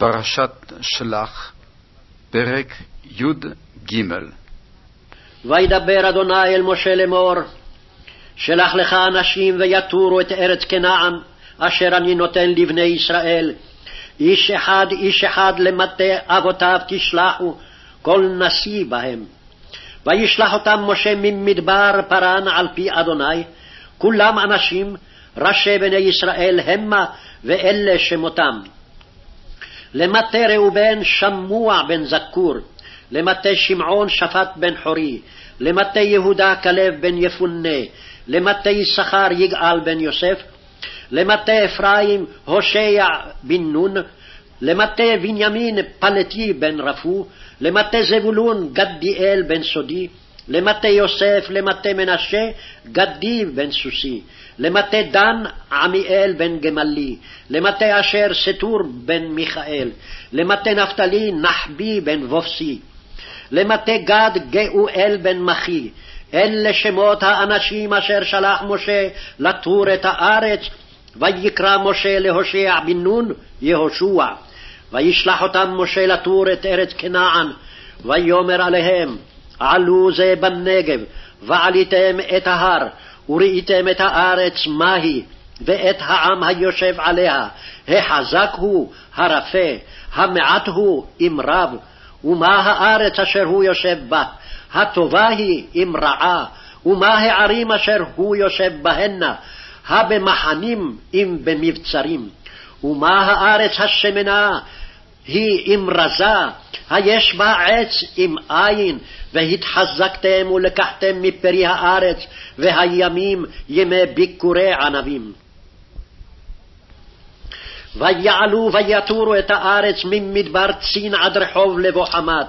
פרשת שלח, פרק י"ג וידבר אדוני אל משה לאמור, שלח לך אנשים ויתורו את ארץ כנען, אשר אני נותן לבני ישראל. איש אחד איש אחד למטה אבותיו תשלחו, כל נשיא בהם. וישלח אותם משה ממדבר פרן על פי אדוני, כולם אנשים, ראשי בני ישראל המה, ואלה שמותם. למטה ראובן שמוע בן זכור, למטה שמעון שפט בן חורי, למטה יהודה כלב בן יפונה, למטה יששכר יגאל בן יוסף, למטה אפרים הושע בן נון, למטה בנימין פלטי בן רפו, למטה זבולון גדיאל בן סודי, למטה יוסף, למטה מנשה, גדי בן סוסי, למטה דן, עמיאל בן גמלי, למטה אשר סטור בן מיכאל, למטה נפתלי, נחבי בן בופסי, למטה גד, גאואל בן מחי, אלה שמות האנשים אשר שלח משה לתור את הארץ, ויקרא משה להושע בן נון, יהושע. וישלח אותם משה לתור את ארץ כנען, ויאמר עליהם, עלו זה בנגב, ועליתם את ההר, וראיתם את הארץ מהי, ואת העם היושב עליה, החזק הוא, הרפה, המעט הוא, אם רב, ומה הארץ אשר הוא יושב בה, הטובה היא, אם רעה, ומה הערים אשר הוא יושב בהנה, הבמחנים, אם במבצרים, ומה הארץ השמנה, היא אם רזה, היש בה עץ אם אין, והתחזקתם ולקחתם מפרי הארץ, והימים ימי ביקורי ענבים. ויעלו ויתורו את הארץ ממדבר צין עד רחוב לבו חמד.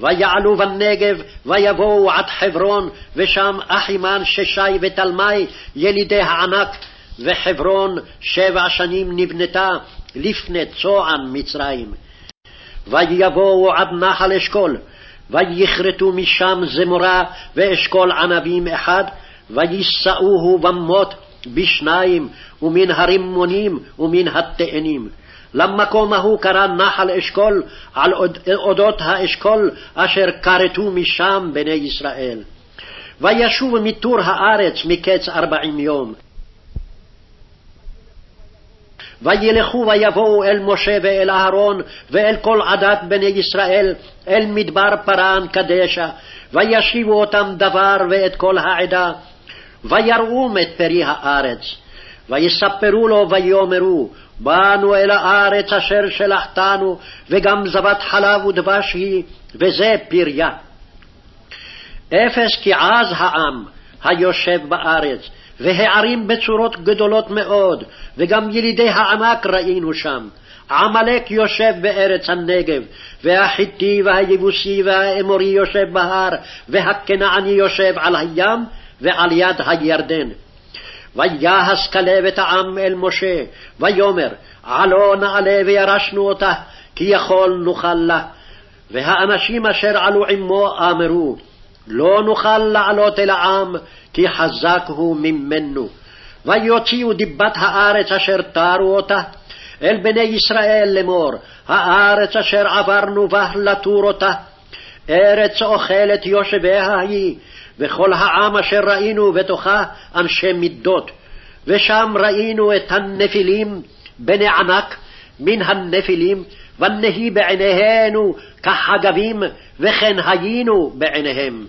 ויעלו בנגב, ויבואו עד חברון, ושם אחימן ששי ותלמי, ילידי הענק, וחברון שבע שנים נבנתה, לפני צוען מצרים. ויבואו עד נחל אשכול, ויכרתו משם זמורה ואשכול ענבים אחד, ויישאוהו במות בשניים, ומן הרימונים ומן התאנים. למקום ההוא קרא נחל אשכול על אודות האשכול אשר כרתו משם בני ישראל. וישוב מטור הארץ מקץ ארבעים יום. וילכו ויבואו אל משה ואל אהרון ואל כל עדת בני ישראל אל מדבר פרן קדשה וישיבו אותם דבר ואת כל העדה ויראום את פרי הארץ ויספרו לו ויאמרו באנו אל הארץ אשר שלחתנו וגם זבת חלב ודבש היא וזה פריה. אפס כי עז העם היושב בארץ והערים בצורות גדולות מאוד, וגם ילידי הענק ראינו שם. עמלק יושב בארץ הנגב, והחיטי והיבוסי והאמורי יושב בהר, והכנעני יושב על הים ועל יד הירדן. ויעש כלב את העם אל משה, ויאמר, עלו נעלה וירשנו אותה, כי יכול נוכל לה. והאנשים אשר עלו עמו אמרו, לא נוכל לעלות אל העם, כי חזק הוא ממנו. ויוציאו דיבת הארץ אשר תרו אותה, אל בני ישראל לאמור, הארץ אשר עברנו בה לתור אותה, ארץ אוכלת יושביה היא, וכל העם אשר ראינו בתוכה אנשי מידות, ושם ראינו את הנפילים בני ענק מן הנפילים, ונהי בעיניהנו כחגבים, וכן היינו בעיניהם.